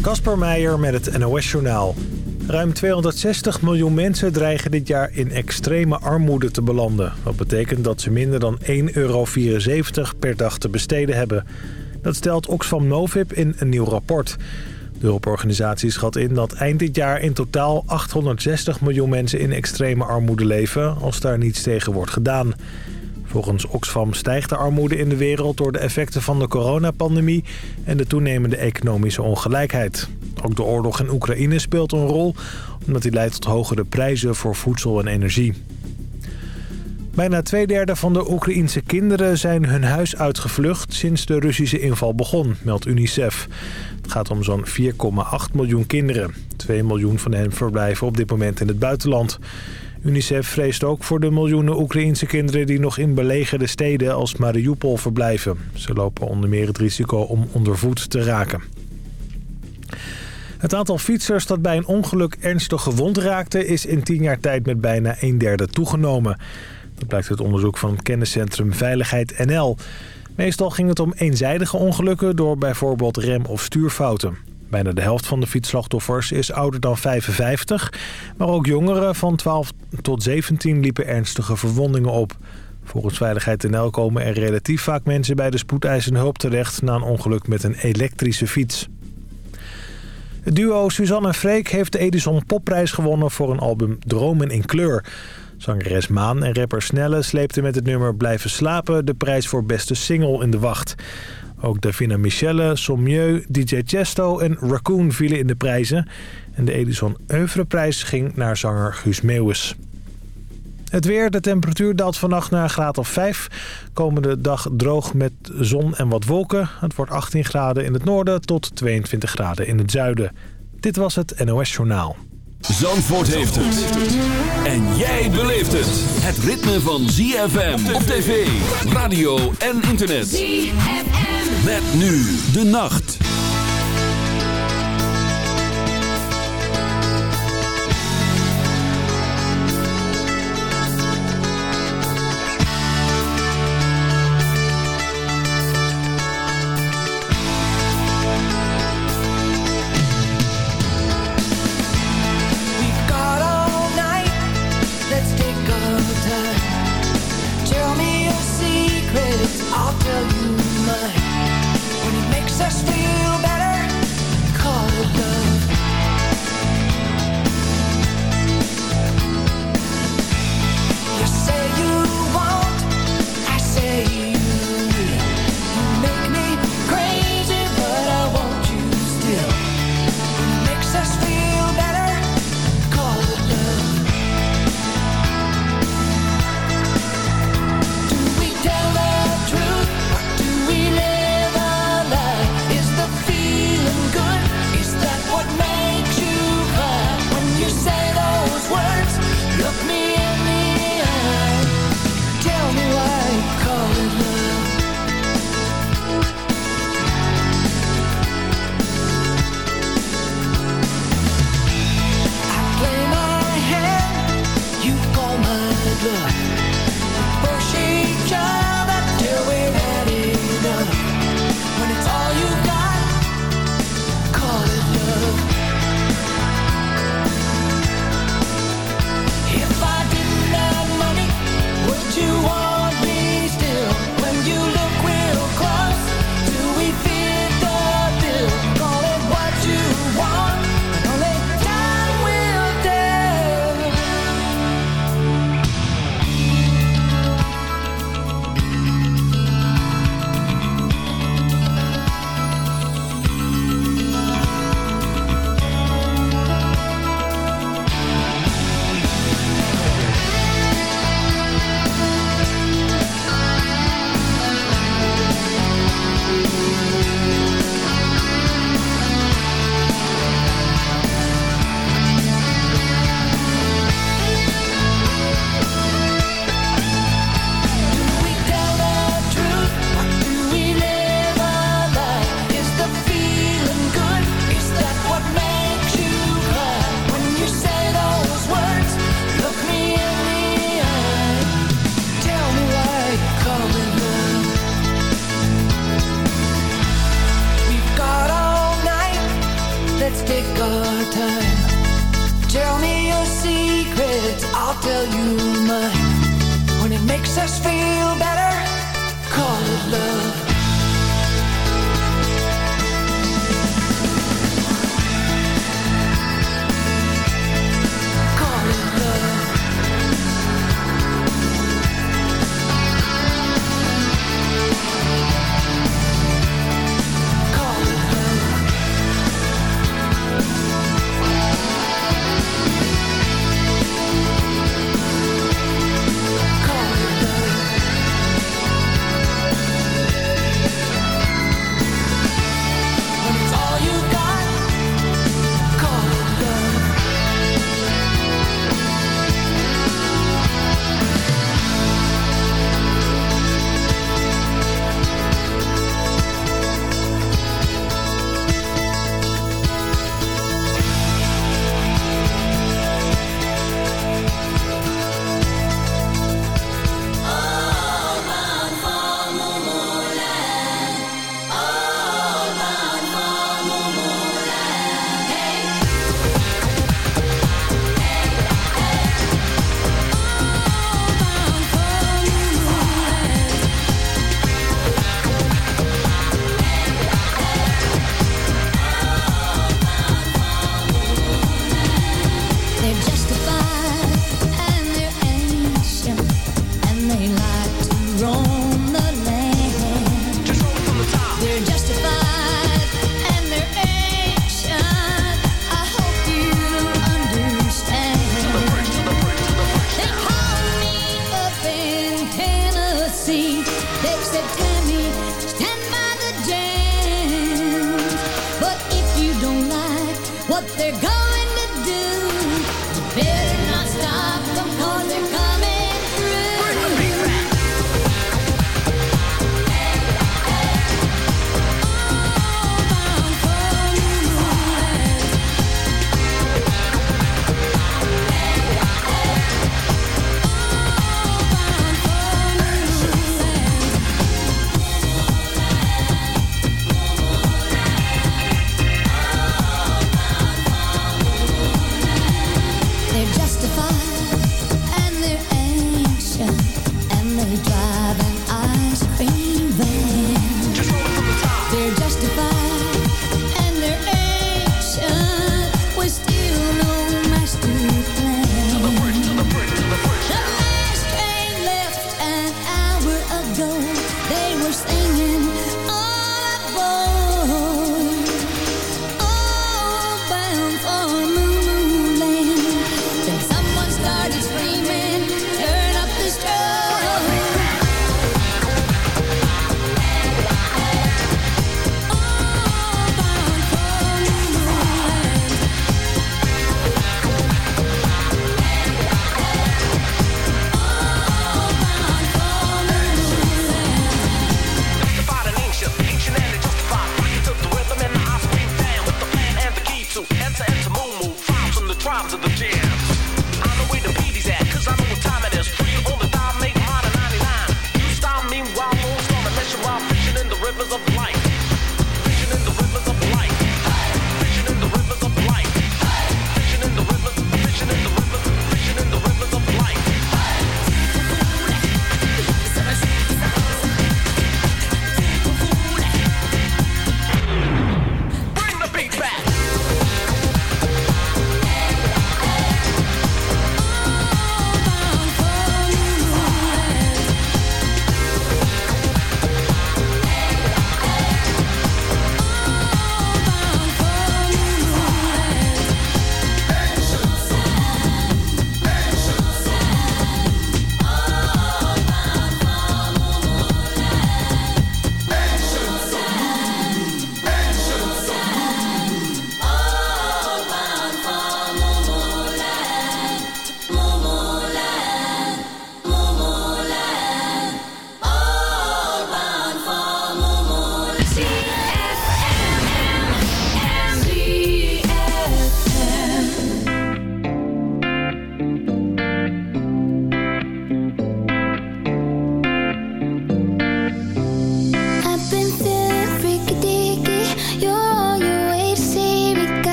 Kasper Meijer met het NOS-journaal. Ruim 260 miljoen mensen dreigen dit jaar in extreme armoede te belanden. Dat betekent dat ze minder dan 1,74 euro per dag te besteden hebben. Dat stelt Oxfam Novib in een nieuw rapport. De hulporganisatie schat in dat eind dit jaar in totaal 860 miljoen mensen in extreme armoede leven... als daar niets tegen wordt gedaan. Volgens Oxfam stijgt de armoede in de wereld door de effecten van de coronapandemie en de toenemende economische ongelijkheid. Ook de oorlog in Oekraïne speelt een rol, omdat die leidt tot hogere prijzen voor voedsel en energie. Bijna twee derde van de Oekraïense kinderen zijn hun huis uitgevlucht sinds de Russische inval begon, meldt UNICEF. Het gaat om zo'n 4,8 miljoen kinderen. 2 miljoen van hen verblijven op dit moment in het buitenland. UNICEF vreest ook voor de miljoenen Oekraïense kinderen die nog in belegerde steden als Mariupol verblijven. Ze lopen onder meer het risico om ondervoed te raken. Het aantal fietsers dat bij een ongeluk ernstig gewond raakte... is in tien jaar tijd met bijna een derde toegenomen. Dat blijkt uit onderzoek van het kenniscentrum Veiligheid NL. Meestal ging het om eenzijdige ongelukken door bijvoorbeeld rem- of stuurfouten. Bijna de helft van de fietsslachtoffers is ouder dan 55. Maar ook jongeren van 12 tot 17 liepen ernstige verwondingen op. Volgens Veiligheid NL komen er relatief vaak mensen bij de spoedeisende hulp terecht... na een ongeluk met een elektrische fiets. Het duo Suzanne en Freek heeft de Edison Popprijs gewonnen voor een album Dromen in Kleur. Zangeres Maan en rapper Snelle sleepten met het nummer Blijven Slapen... de prijs voor beste single in de wacht. Ook Davina Michelle, Sommieu, DJ Chesto en Raccoon vielen in de prijzen. En de Edison Oeuvreprijs ging naar zanger Guus Meeuwis. Het weer, de temperatuur daalt vannacht naar een graad of 5. Komende dag droog met zon en wat wolken. Het wordt 18 graden in het noorden tot 22 graden in het zuiden. Dit was het NOS Journaal. Zandvoort heeft het. En jij beleeft het. Het ritme van ZFM op tv, radio en internet. ZFM. Met nu de nacht.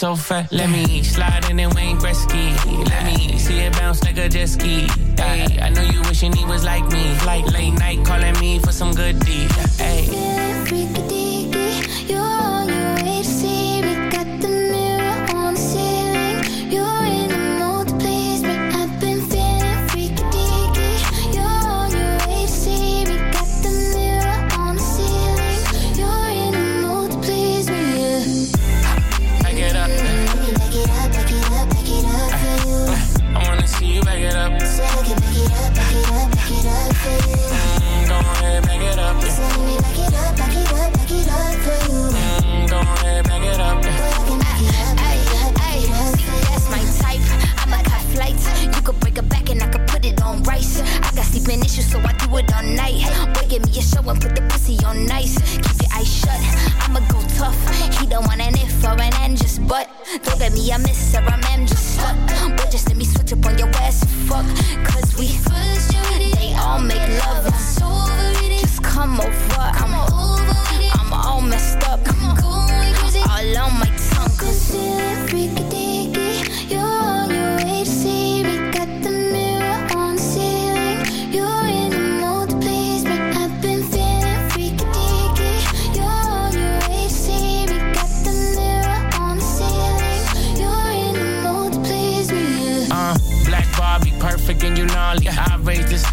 So fat. Let me slide But don't get me, I miss around.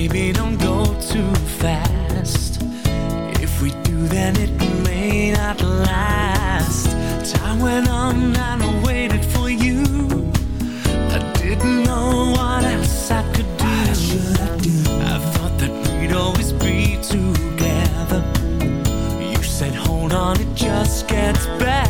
Baby, don't go too fast. If we do, then it may not last. Time went on and I waited for you. I didn't know what else I could do. I, do? I thought that we'd always be together. You said, hold on, it just gets better.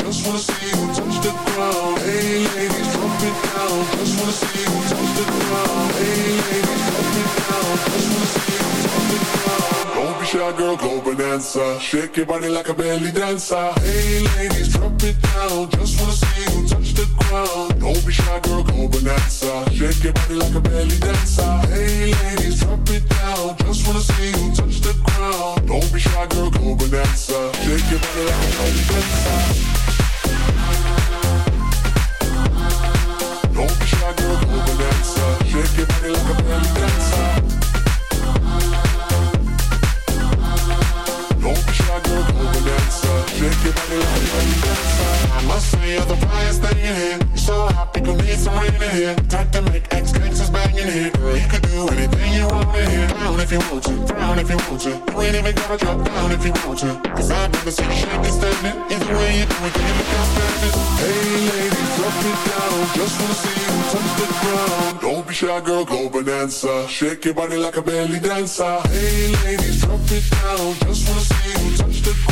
Just wanna see you touch the ground. Hey ladies, drop it down. Just wanna see you touch the ground. Hey ladies, drop it down. Just wanna see you touch the ground. Don't be shy, girl, go bonanza. Shake your body like a belly dancer. Hey ladies, drop it down. Just wanna see you touch the ground. Don't be shy, girl, go bonanza. Shake your body like a belly dancer. Hey ladies, drop it down. Just wanna see you touch the ground. Don't be shy, girl, go bonanza. Shake your body like a belly dancer. Shake your body like a belly dancer. Must say you're the brightest thing in here. So hot, people need some rain in here. Time to make ex gangsters bang in here. Girl, you could do anything you want in here. Down if you want to, down if you want to. You ain't even gotta drop down if you want to. Cause I've never seen shaking standing. Either way you do it, can you look outstanding? Hey ladies, drop it down. Just wanna see you touch the ground. Don't be shy, girl, go bonanza. Shake your body like a belly dancer. Hey ladies, drop it down. Just wanna see you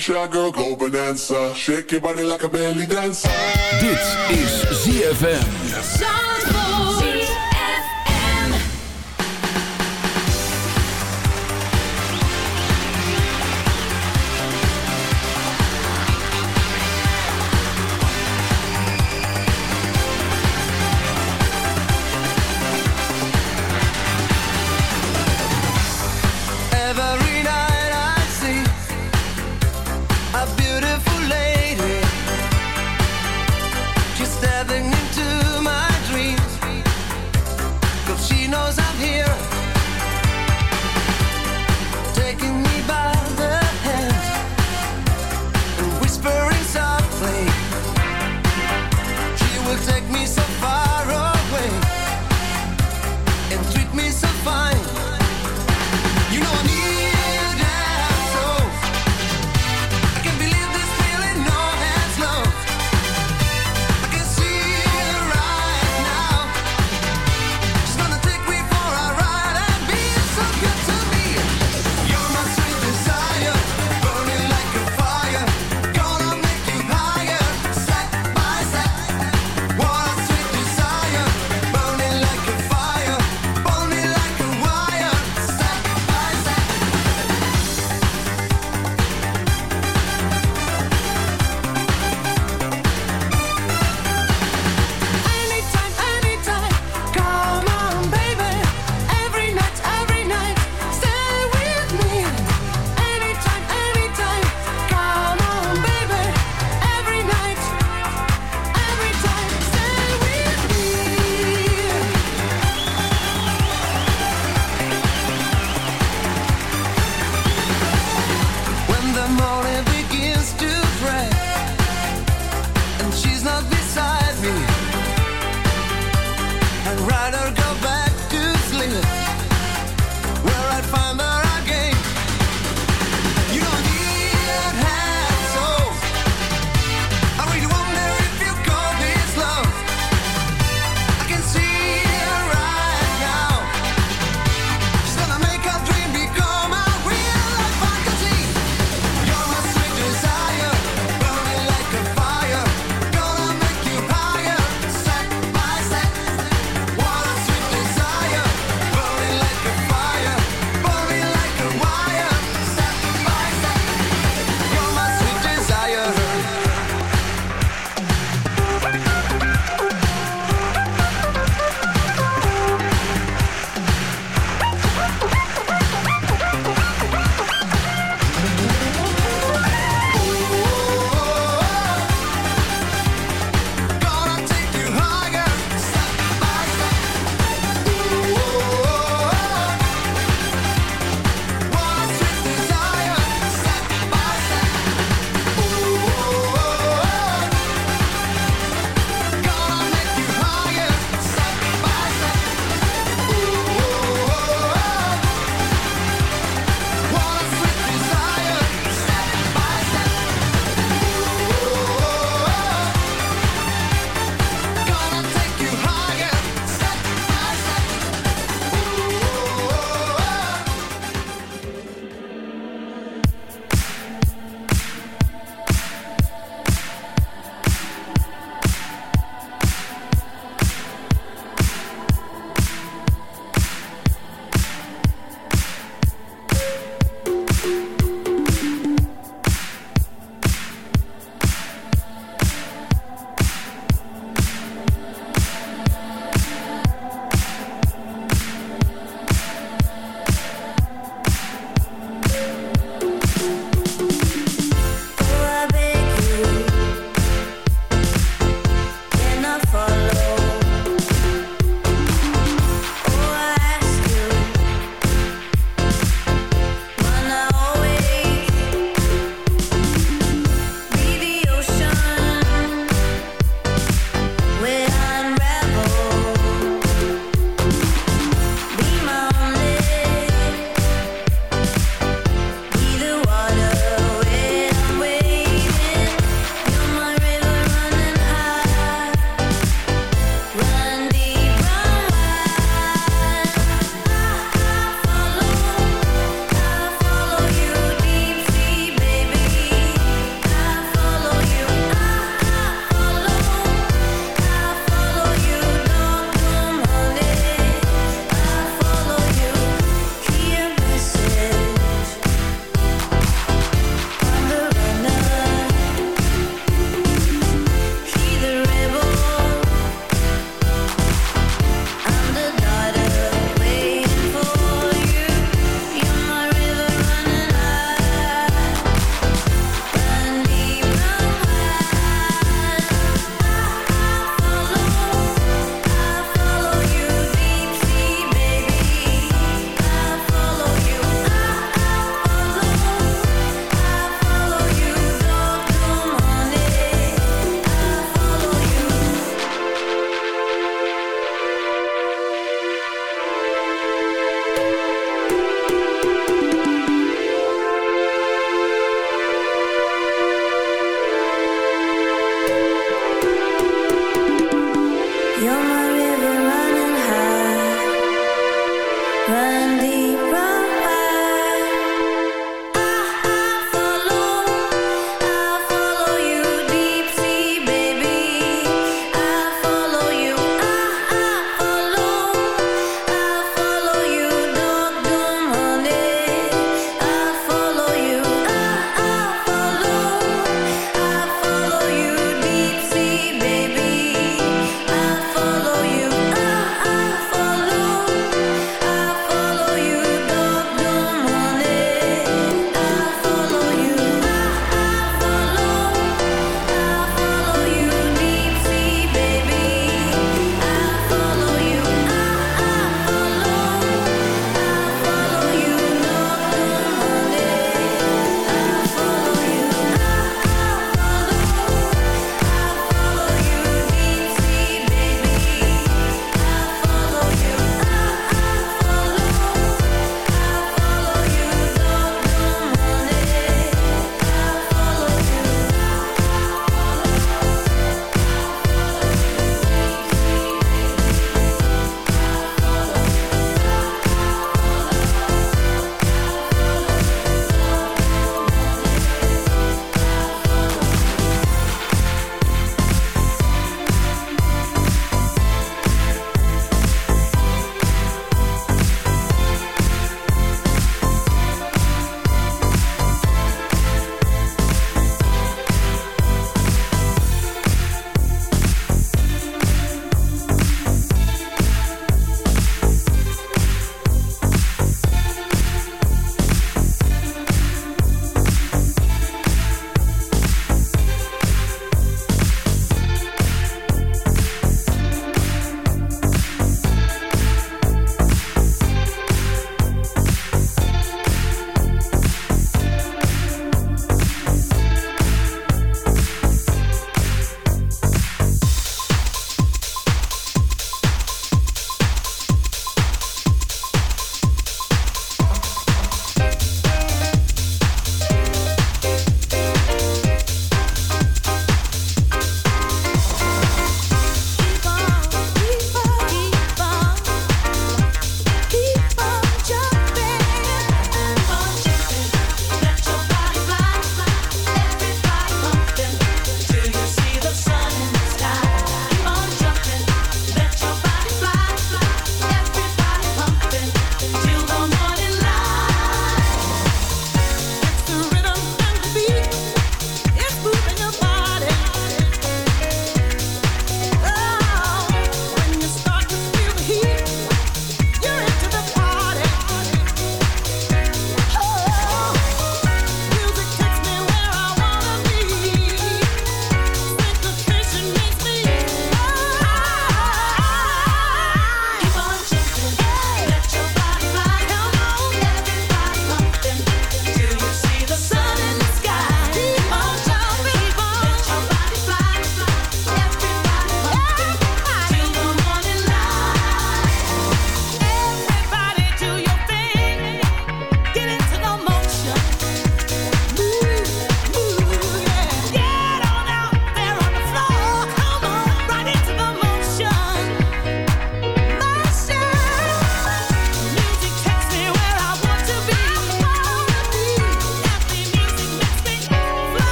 Be shy, girl, go bonanza. Shake your body like a belly dancer. Dit is ZFM.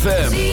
ZFM.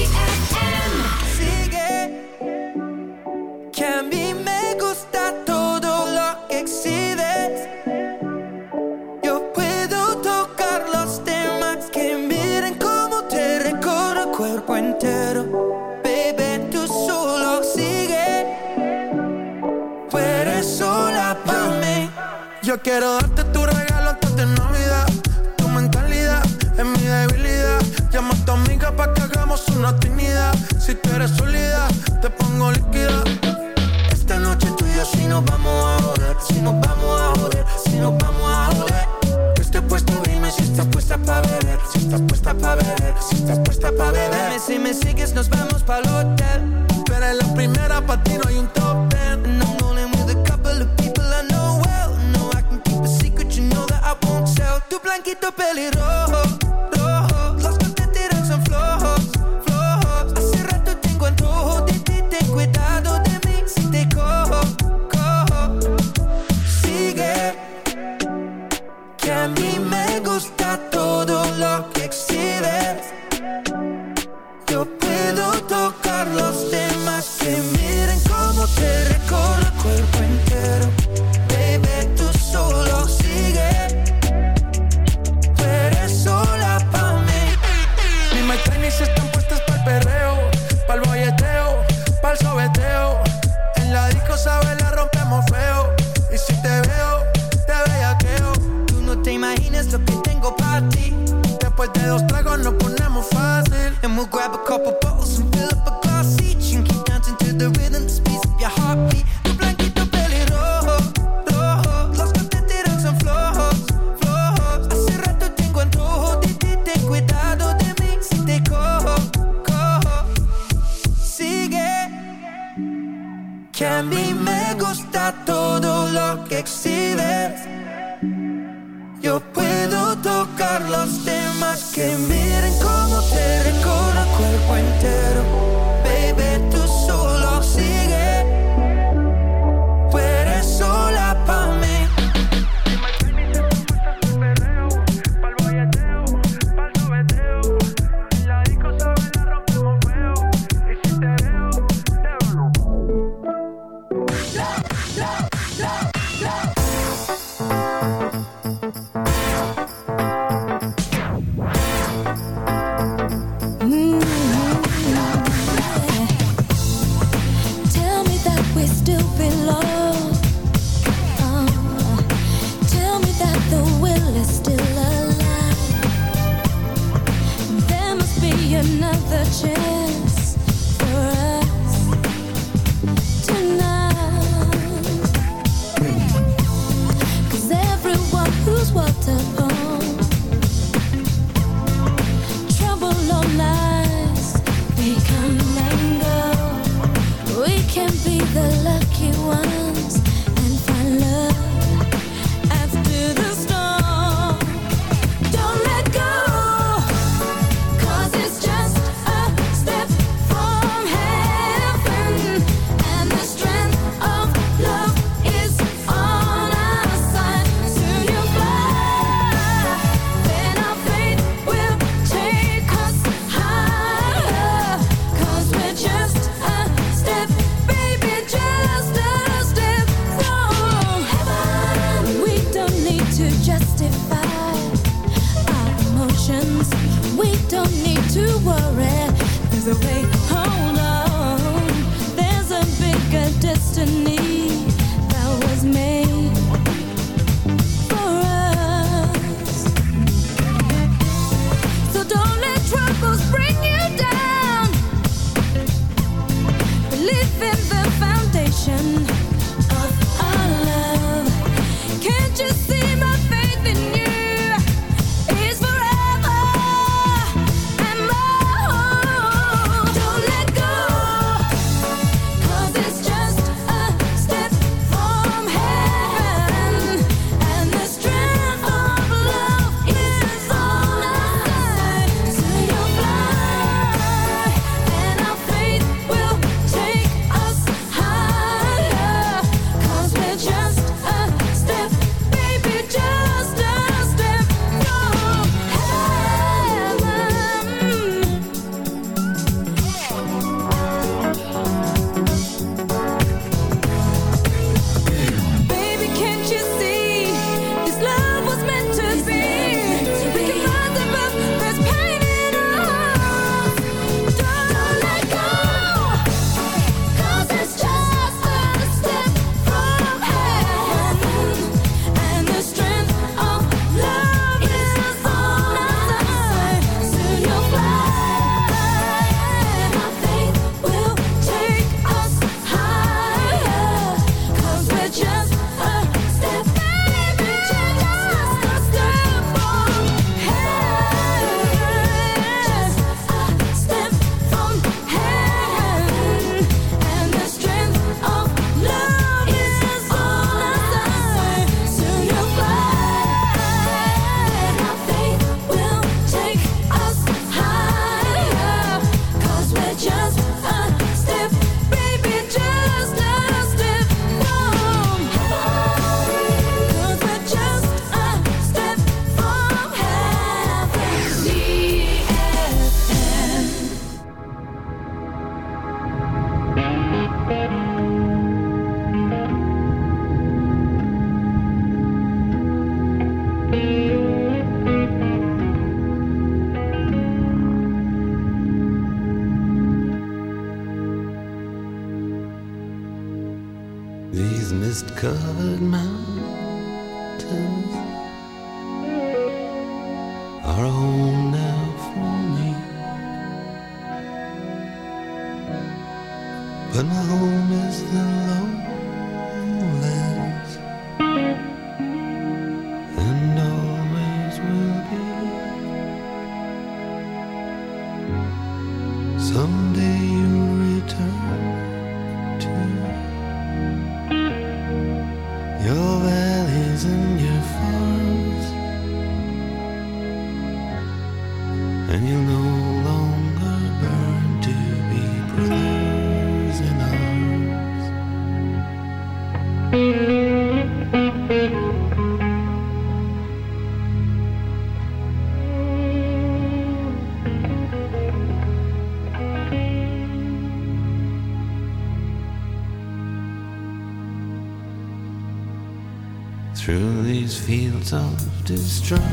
destruction.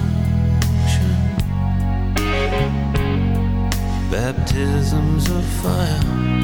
Baptisms of fire.